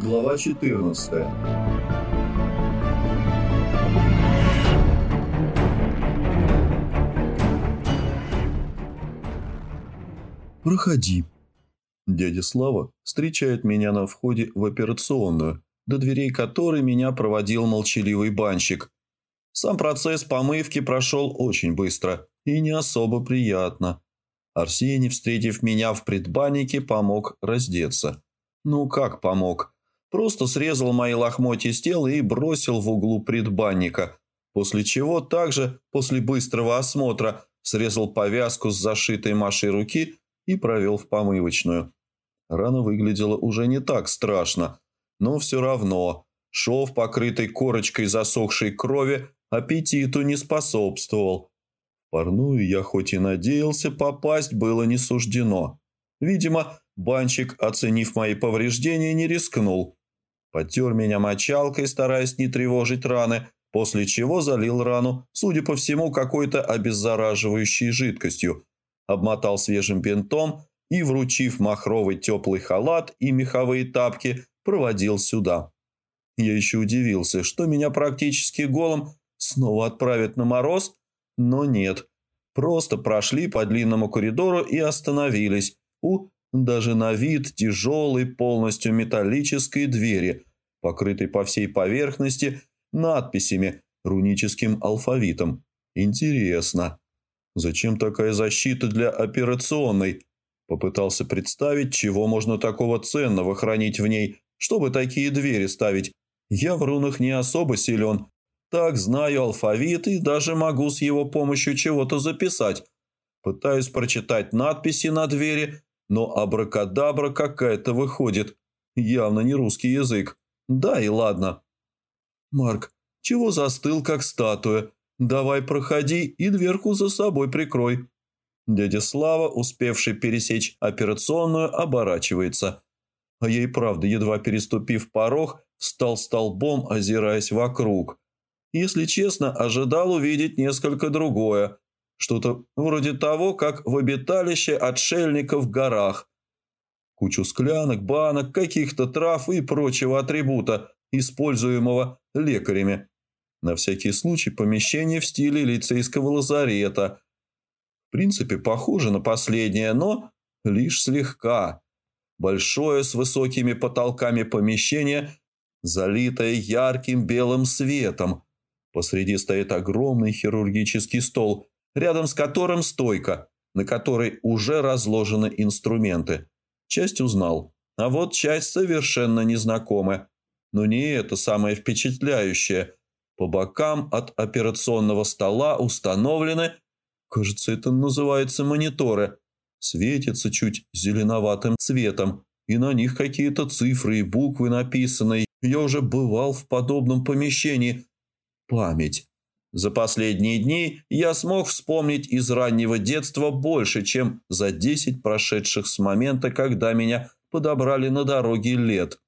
Глава 14 «Проходи». Дядя Слава встречает меня на входе в операционную, до дверей которой меня проводил молчаливый банщик. Сам процесс помывки прошел очень быстро и не особо приятно. Арсений, встретив меня в предбаннике, помог раздеться. Ну как помог? Просто срезал мои лохмотья с тела и бросил в углу предбанника, после чего также, после быстрого осмотра, срезал повязку с зашитой Машей руки и провел в помывочную. Рана выглядела уже не так страшно, но все равно шов, покрытый корочкой засохшей крови, аппетиту не способствовал. Парную я хоть и надеялся попасть, было не суждено. Видимо, банщик, оценив мои повреждения, не рискнул. Потер меня мочалкой, стараясь не тревожить раны, после чего залил рану, судя по всему, какой-то обеззараживающей жидкостью, обмотал свежим бинтом и, вручив махровый теплый халат и меховые тапки, проводил сюда. Я еще удивился, что меня практически голым снова отправят на мороз, но нет. Просто прошли по длинному коридору и остановились у даже на вид тяжелой, полностью металлической двери, покрытой по всей поверхности надписями, руническим алфавитом. Интересно. Зачем такая защита для операционной? Попытался представить, чего можно такого ценного хранить в ней, чтобы такие двери ставить. Я в рунах не особо силен. Так знаю алфавит и даже могу с его помощью чего-то записать. Пытаюсь прочитать надписи на двери, но абракадабра какая-то выходит. Явно не русский язык. Да и ладно. Марк, чего застыл, как статуя? «Давай проходи и дверку за собой прикрой». Дядя Слава, успевший пересечь операционную, оборачивается. А ей правда, едва переступив порог, встал столбом, озираясь вокруг. Если честно, ожидал увидеть несколько другое. Что-то вроде того, как в обиталище отшельников в горах. Кучу склянок, банок, каких-то трав и прочего атрибута, используемого лекарями. На всякий случай помещение в стиле лицейского лазарета. В принципе, похоже на последнее, но лишь слегка. Большое с высокими потолками помещение, залитое ярким белым светом. Посреди стоит огромный хирургический стол, рядом с которым стойка, на которой уже разложены инструменты. Часть узнал, а вот часть совершенно незнакомая. Но не это самое впечатляющее – по бокам от операционного стола установлены, кажется, это называется мониторы, светятся чуть зеленоватым цветом, и на них какие-то цифры и буквы написаны. Я уже бывал в подобном помещении. Память. За последние дни я смог вспомнить из раннего детства больше, чем за десять прошедших с момента, когда меня подобрали на дороге лет.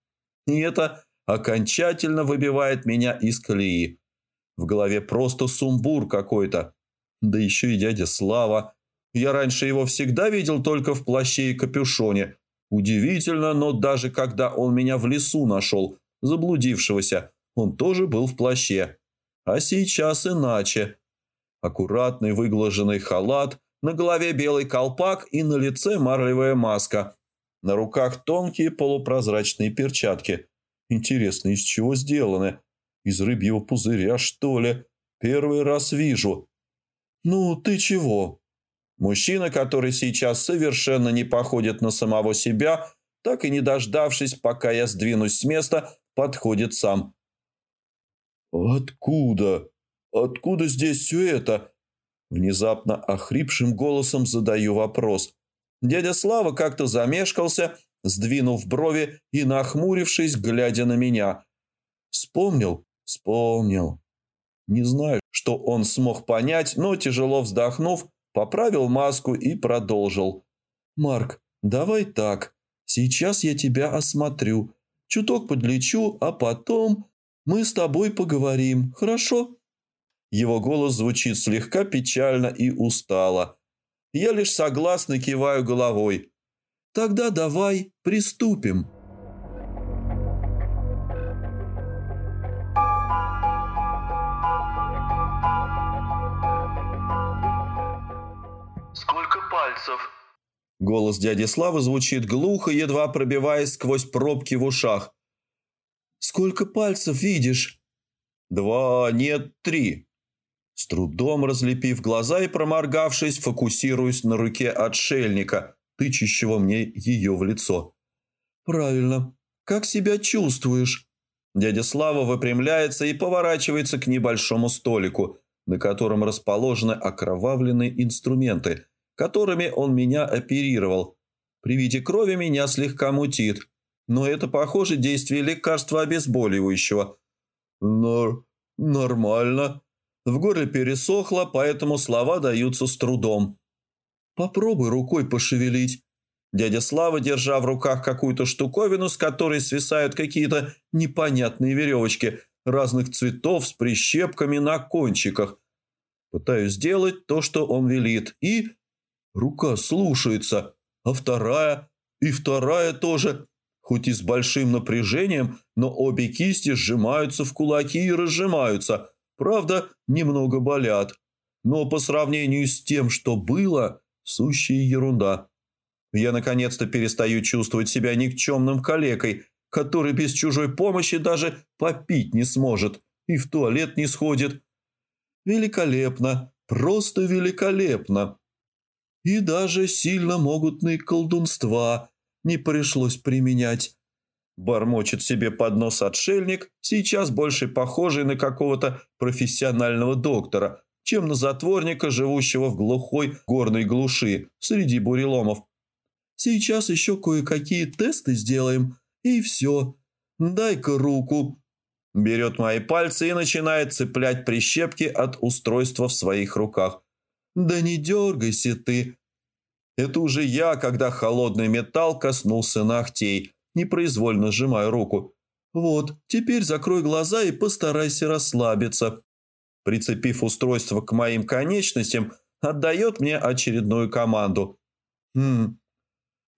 И это окончательно выбивает меня из колеи. В голове просто сумбур какой-то. Да еще и дядя Слава. Я раньше его всегда видел только в плаще и капюшоне. Удивительно, но даже когда он меня в лесу нашел, заблудившегося, он тоже был в плаще. А сейчас иначе. Аккуратный выглаженный халат, на голове белый колпак и на лице марлевая маска. На руках тонкие полупрозрачные перчатки. Интересно, из чего сделаны? Из рыбьего пузыря, что ли? Первый раз вижу. Ну, ты чего? Мужчина, который сейчас совершенно не походит на самого себя, так и не дождавшись, пока я сдвинусь с места, подходит сам. «Откуда? Откуда здесь все это?» Внезапно охрипшим голосом задаю вопрос. Дядя Слава как-то замешкался, сдвинув брови и нахмурившись, глядя на меня. Вспомнил? Вспомнил. Не знаю, что он смог понять, но, тяжело вздохнув, поправил маску и продолжил. «Марк, давай так. Сейчас я тебя осмотрю. Чуток подлечу, а потом мы с тобой поговорим, хорошо?» Его голос звучит слегка печально и устало. Я лишь согласно киваю головой. Тогда давай приступим. Сколько пальцев? Голос дяди Славы звучит глухо, едва пробиваясь сквозь пробки в ушах. «Сколько пальцев видишь?» «Два, нет, три». С трудом разлепив глаза и проморгавшись, фокусируюсь на руке отшельника, тычущего мне ее в лицо. «Правильно. Как себя чувствуешь?» Дядя Слава выпрямляется и поворачивается к небольшому столику, на котором расположены окровавленные инструменты, которыми он меня оперировал. При виде крови меня слегка мутит, но это, похоже, действие лекарства обезболивающего. Но нормально. В горле пересохло, поэтому слова даются с трудом. Попробуй рукой пошевелить. Дядя Слава, держа в руках какую-то штуковину, с которой свисают какие-то непонятные веревочки разных цветов с прищепками на кончиках. Пытаюсь сделать то, что он велит, и... Рука слушается, а вторая и вторая тоже. Хоть и с большим напряжением, но обе кисти сжимаются в кулаки и разжимаются. Правда, немного болят. Но по сравнению с тем, что было, сущая ерунда. Я наконец-то перестаю чувствовать себя никчемным калекой, который без чужой помощи даже попить не сможет и в туалет не сходит. Великолепно, просто великолепно. И даже сильно могутные колдунства не пришлось применять. Бормочет себе под нос отшельник, сейчас больше похожий на какого-то профессионального доктора, чем на затворника, живущего в глухой горной глуши среди буреломов. Сейчас еще кое-какие тесты сделаем, и все. Дай-ка руку. Берет мои пальцы и начинает цеплять прищепки от устройства в своих руках. «Да не дергайся ты!» Это уже я, когда холодный металл коснулся ногтей, непроизвольно сжимаю руку. «Вот, теперь закрой глаза и постарайся расслабиться». Прицепив устройство к моим конечностям, отдает мне очередную команду. «Хм,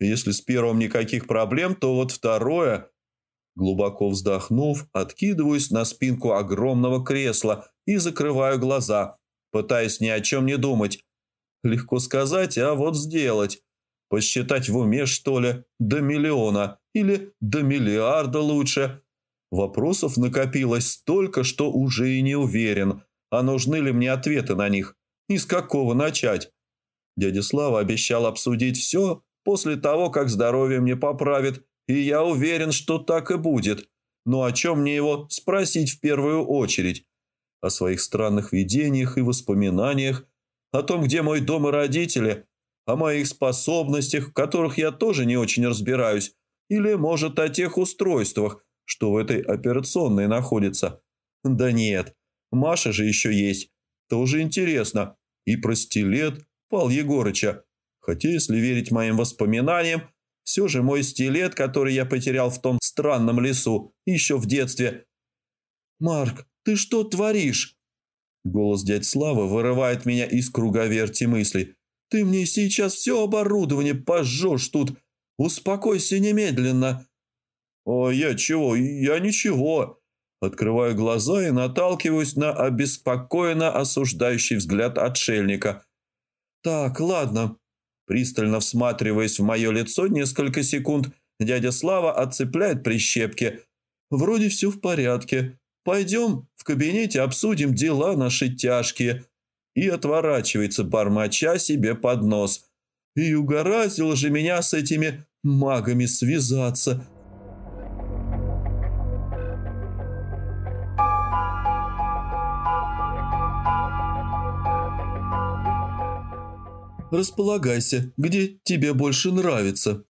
если с первым никаких проблем, то вот второе...» Глубоко вздохнув, откидываюсь на спинку огромного кресла и закрываю глаза – пытаясь ни о чем не думать. Легко сказать, а вот сделать. Посчитать в уме, что ли, до миллиона или до миллиарда лучше. Вопросов накопилось столько, что уже и не уверен, а нужны ли мне ответы на них, и с какого начать. Дядя Слава обещал обсудить все после того, как здоровье мне поправит, и я уверен, что так и будет. Но о чем мне его спросить в первую очередь? о своих странных видениях и воспоминаниях, о том, где мой дом и родители, о моих способностях, в которых я тоже не очень разбираюсь, или, может, о тех устройствах, что в этой операционной находится. Да нет, Маша же еще есть. Тоже интересно. И про стилет Пал Егорыча. Хотя, если верить моим воспоминаниям, все же мой стилет, который я потерял в том странном лесу еще в детстве. «Марк, ты что творишь?» Голос дядь Славы вырывает меня из круговерти мыслей. «Ты мне сейчас все оборудование пожжешь тут. Успокойся немедленно». «О, я чего? Я ничего». Открываю глаза и наталкиваюсь на обеспокоенно осуждающий взгляд отшельника. «Так, ладно». Пристально всматриваясь в мое лицо несколько секунд, дядя Слава отцепляет прищепки. «Вроде все в порядке. Пойдем в кабинете обсудим дела наши тяжкие». И отворачивается бормоча себе под нос. И угораздило же меня с этими магами связаться. Располагайся, где тебе больше нравится.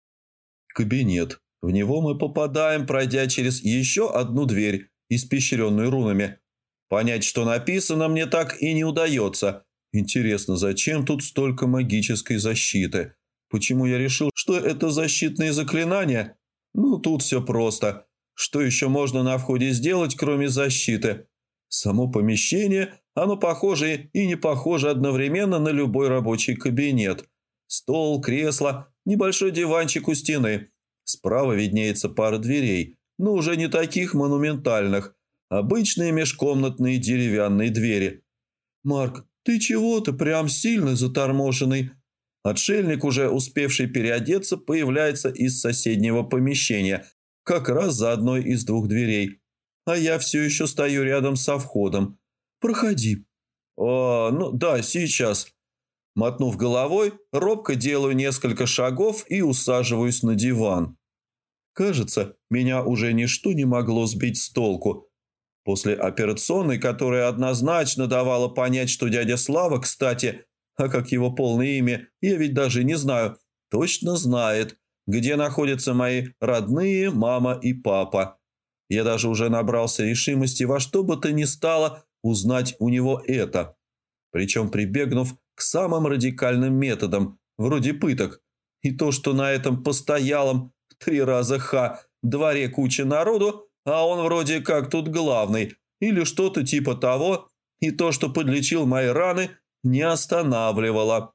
Кабинет. В него мы попадаем, пройдя через еще одну дверь испещренную рунами. Понять, что написано, мне так и не удается. Интересно, зачем тут столько магической защиты? Почему я решил, что это защитные заклинания? Ну, тут все просто. Что еще можно на входе сделать, кроме защиты? Само помещение Оно похоже и не похоже одновременно на любой рабочий кабинет. Стол, кресло, небольшой диванчик у стены. Справа виднеется пара дверей, но уже не таких монументальных. Обычные межкомнатные деревянные двери. «Марк, ты чего-то прям сильно заторможенный?» Отшельник, уже успевший переодеться, появляется из соседнего помещения, как раз за одной из двух дверей. А я все еще стою рядом со входом. «Проходи». «О, ну да, сейчас». Мотнув головой, робко делаю несколько шагов и усаживаюсь на диван. Кажется, меня уже ничто не могло сбить с толку. После операционной, которая однозначно давала понять, что дядя Слава, кстати, а как его полное имя, я ведь даже не знаю, точно знает, где находятся мои родные мама и папа. Я даже уже набрался решимости во что бы то ни стало узнать у него это. Причем прибегнув к самым радикальным методам, вроде пыток. И то, что на этом постоялом три раза ха дворе куча народу, а он вроде как тут главный, или что-то типа того, и то, что подлечил мои раны, не останавливало.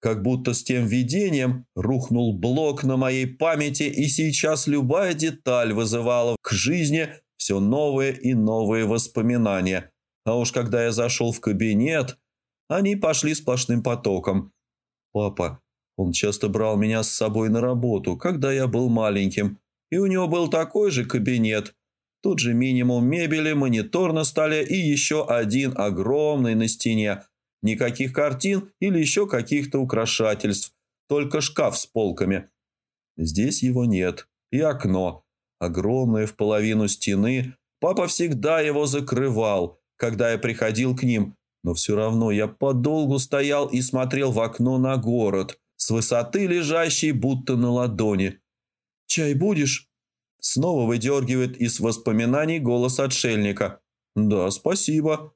Как будто с тем видением рухнул блок на моей памяти, и сейчас любая деталь вызывала к жизни все новые и новые воспоминания. А уж когда я зашел в кабинет, они пошли сплошным потоком. Папа, он часто брал меня с собой на работу, когда я был маленьким, и у него был такой же кабинет. Тут же минимум мебели, монитор на столе и еще один огромный на стене – Никаких картин или еще каких-то украшательств, только шкаф с полками. Здесь его нет. И окно, огромное в половину стены. Папа всегда его закрывал, когда я приходил к ним, но все равно я подолгу стоял и смотрел в окно на город, с высоты лежащей будто на ладони. «Чай будешь?» Снова выдергивает из воспоминаний голос отшельника. «Да, спасибо»,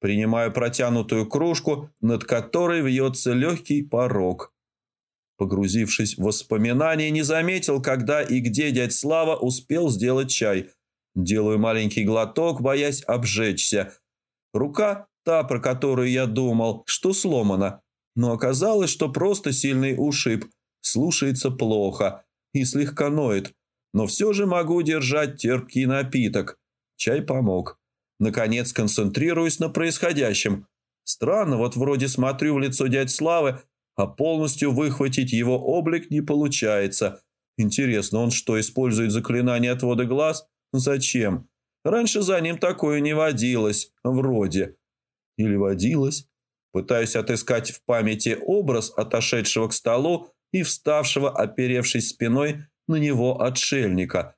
принимая протянутую кружку, над которой вьется легкий порог. Погрузившись в воспоминания, не заметил, когда и где дядь Слава успел сделать чай. Делаю маленький глоток, боясь обжечься. Рука, та, про которую я думал, что сломана. Но оказалось, что просто сильный ушиб. Слушается плохо и слегка ноет. Но все же могу держать терпкий напиток. Чай помог. Наконец концентрируюсь на происходящем. Странно, вот вроде смотрю в лицо дядь Славы, а полностью выхватить его облик не получается. Интересно, он что, использует заклинание отвода глаз? Зачем? Раньше за ним такое не водилось, вроде. Или водилось? Пытаюсь отыскать в памяти образ отошедшего к столу и вставшего, оперевшись спиной на него отшельника,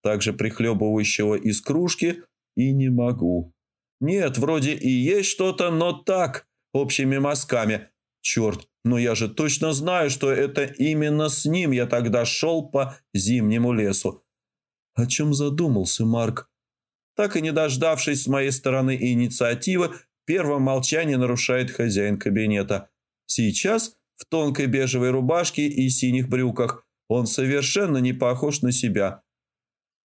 также прихлебывающего из кружки и не могу. Нет, вроде и есть что-то, но так, общими мазками. Черт, но я же точно знаю, что это именно с ним я тогда шел по зимнему лесу. О чем задумался Марк? Так и не дождавшись с моей стороны инициативы, первое молчание нарушает хозяин кабинета. Сейчас, в тонкой бежевой рубашке и синих брюках, он совершенно не похож на себя.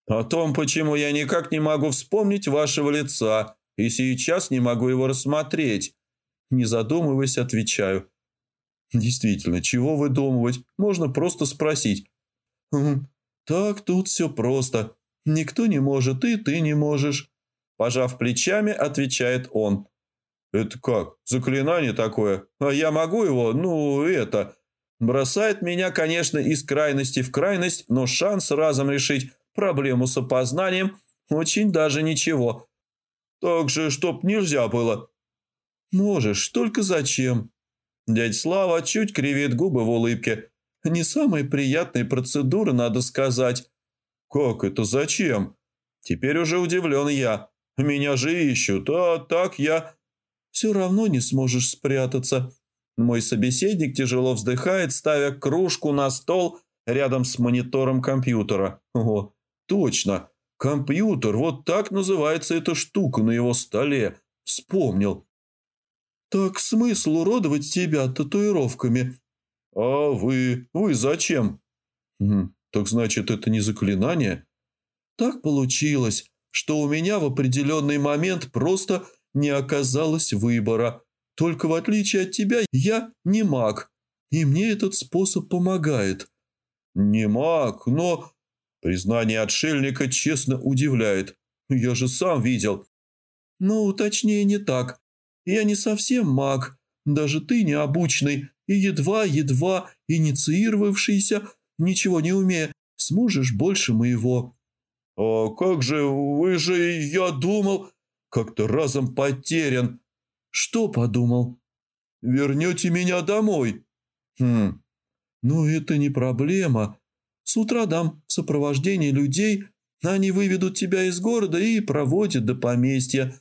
О том, почему я никак не могу вспомнить вашего лица и сейчас не могу его рассмотреть. Не задумываясь, отвечаю. Действительно, чего выдумывать? Можно просто спросить. «Хм, так тут все просто. Никто не может, и ты не можешь. Пожав плечами, отвечает он. Это как? Заклинание такое? А я могу его? Ну, это... Бросает меня, конечно, из крайности в крайность, но шанс разом решить Проблему с опознанием очень даже ничего. Так же, чтоб нельзя было. Можешь, только зачем? Дядь Слава чуть кривит губы в улыбке. Не самая приятная процедура, надо сказать. Как это зачем? Теперь уже удивлен я. Меня же ищут, а так я... Все равно не сможешь спрятаться. Мой собеседник тяжело вздыхает, ставя кружку на стол рядом с монитором компьютера. О, Точно, компьютер, вот так называется эта штука на его столе. Вспомнил. Так смысл уродовать тебя татуировками? А вы, вы зачем? Хм, так значит, это не заклинание? Так получилось, что у меня в определенный момент просто не оказалось выбора. Только в отличие от тебя я не маг, и мне этот способ помогает». «Не маг, но...» Признание отшельника честно удивляет. «Я же сам видел». «Ну, точнее не так. Я не совсем маг, даже ты необученный и едва-едва инициировавшийся, ничего не умея, сможешь больше моего». «А как же, вы же, я думал...» Как-то разом потерян. «Что подумал?» «Вернете меня домой?» «Хм, ну это не проблема. С утра дам в сопровождении людей, они выведут тебя из города и проводят до поместья».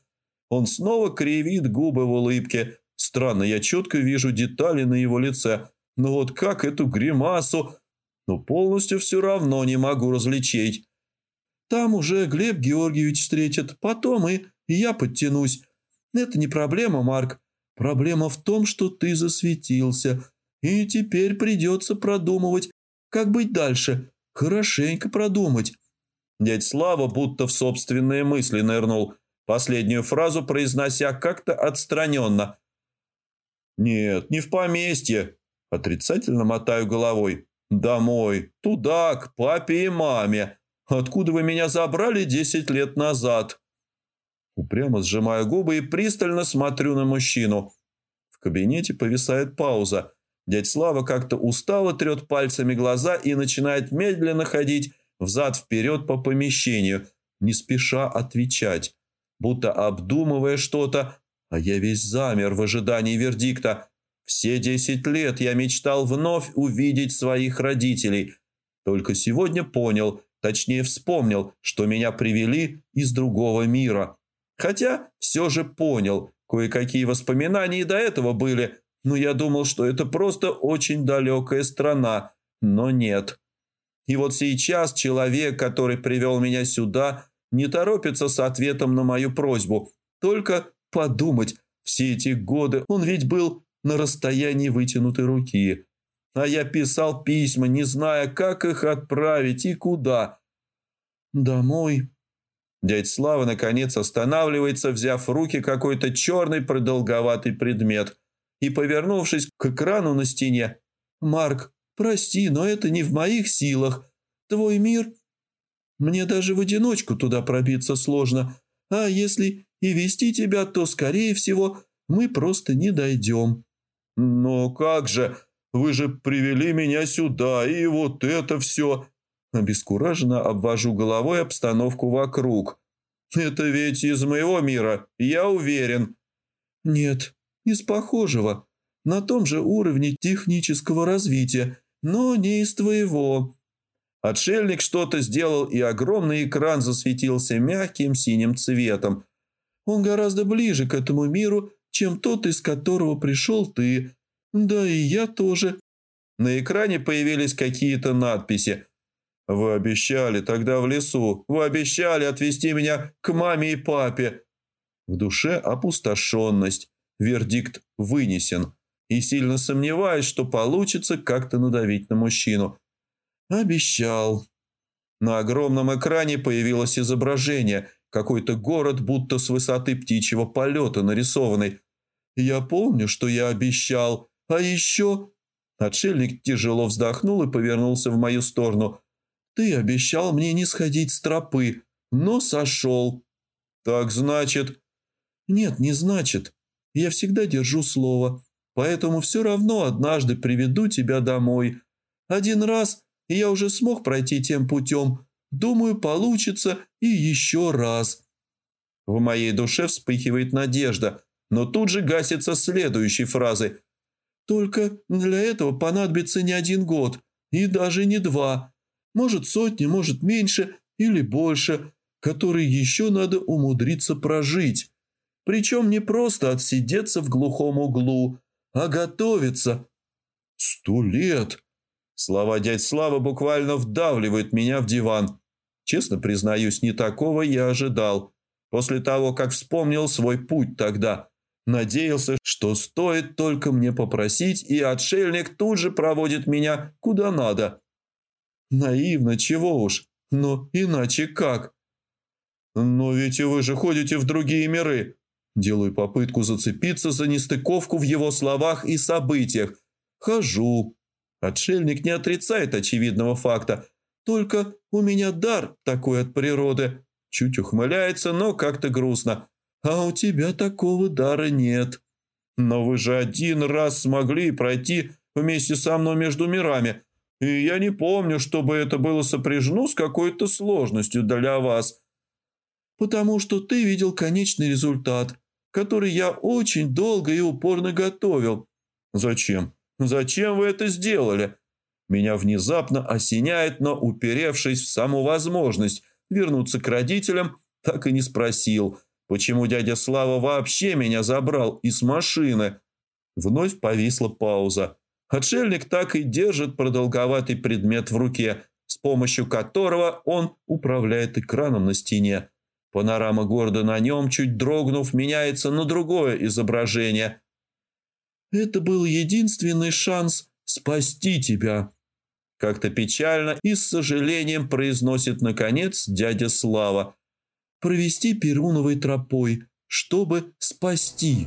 Он снова кривит губы в улыбке. Странно, я четко вижу детали на его лице. Но вот как эту гримасу... Ну, полностью все равно не могу различить. Там уже Глеб Георгиевич встретит, потом и я подтянусь. Это не проблема, Марк. Проблема в том, что ты засветился. И теперь придется продумывать, как быть дальше. Хорошенько продумать. Дядь Слава будто в собственные мысли нырнул, последнюю фразу произнося как-то отстраненно. «Нет, не в поместье», – отрицательно мотаю головой. «Домой, туда, к папе и маме. Откуда вы меня забрали десять лет назад?» Упрямо сжимаю губы и пристально смотрю на мужчину. В кабинете повисает пауза. Дядь Слава как-то устало трет пальцами глаза и начинает медленно ходить взад-вперед по помещению, не спеша отвечать, будто обдумывая что-то, а я весь замер в ожидании вердикта. Все десять лет я мечтал вновь увидеть своих родителей. Только сегодня понял, точнее вспомнил, что меня привели из другого мира. Хотя все же понял, кое-какие воспоминания и до этого были, но я думал, что это просто очень далекая страна, но нет. И вот сейчас человек, который привел меня сюда, не торопится с ответом на мою просьбу. Только подумать, все эти годы он ведь был на расстоянии вытянутой руки. А я писал письма, не зная, как их отправить и куда. «Домой», Дядь Слава, наконец, останавливается, взяв в руки какой-то черный продолговатый предмет и, повернувшись к экрану на стене, «Марк, прости, но это не в моих силах. Твой мир... Мне даже в одиночку туда пробиться сложно, а если и вести тебя, то, скорее всего, мы просто не дойдем». «Но как же? Вы же привели меня сюда, и вот это все...» Обескураженно обвожу головой обстановку вокруг. «Это ведь из моего мира, я уверен». «Нет, из похожего. На том же уровне технического развития, но не из твоего». Отшельник что-то сделал, и огромный экран засветился мягким синим цветом. «Он гораздо ближе к этому миру, чем тот, из которого пришел ты. Да и я тоже». На экране появились какие-то надписи – «Вы обещали тогда в лесу, вы обещали отвезти меня к маме и папе». В душе опустошенность, вердикт вынесен, и сильно сомневаюсь, что получится как-то надавить на мужчину. «Обещал». На огромном экране появилось изображение, какой-то город, будто с высоты птичьего полета нарисованный. «Я помню, что я обещал, а еще...» Отшельник тяжело вздохнул и повернулся в мою сторону – ты обещал мне не сходить с тропы, но сошел. Так значит... Нет, не значит. Я всегда держу слово, поэтому все равно однажды приведу тебя домой. Один раз, я уже смог пройти тем путем. Думаю, получится и еще раз. В моей душе вспыхивает надежда, но тут же гасится следующей фразой. Только для этого понадобится не один год, и даже не два. Может сотни, может меньше или больше, которые еще надо умудриться прожить. Причем не просто отсидеться в глухом углу, а готовиться. Сто лет! Слова дядь Слава буквально вдавливают меня в диван. Честно признаюсь, не такого я ожидал. После того, как вспомнил свой путь тогда. Надеялся, что стоит только мне попросить, и отшельник тут же проводит меня куда надо. Наивно, чего уж. Но иначе как? Но ведь вы же ходите в другие миры. Делаю попытку зацепиться за нестыковку в его словах и событиях. Хожу. Отшельник не отрицает очевидного факта. Только у меня дар такой от природы. Чуть ухмыляется, но как-то грустно. А у тебя такого дара нет. Но вы же один раз смогли пройти вместе со мной между мирами. И я не помню, чтобы это было сопряжено с какой-то сложностью для вас. Потому что ты видел конечный результат – который я очень долго и упорно готовил. Зачем? Зачем вы это сделали? Меня внезапно осеняет, но, уперевшись в саму возможность вернуться к родителям, так и не спросил, почему дядя Слава вообще меня забрал из машины. Вновь повисла пауза. Отшельник так и держит продолговатый предмет в руке, с помощью которого он управляет экраном на стене. Панорама города на нем, чуть дрогнув, меняется на другое изображение. «Это был единственный шанс спасти тебя», – как-то печально и с сожалением произносит, наконец, дядя Слава. «Провести Перуновой тропой, чтобы спасти».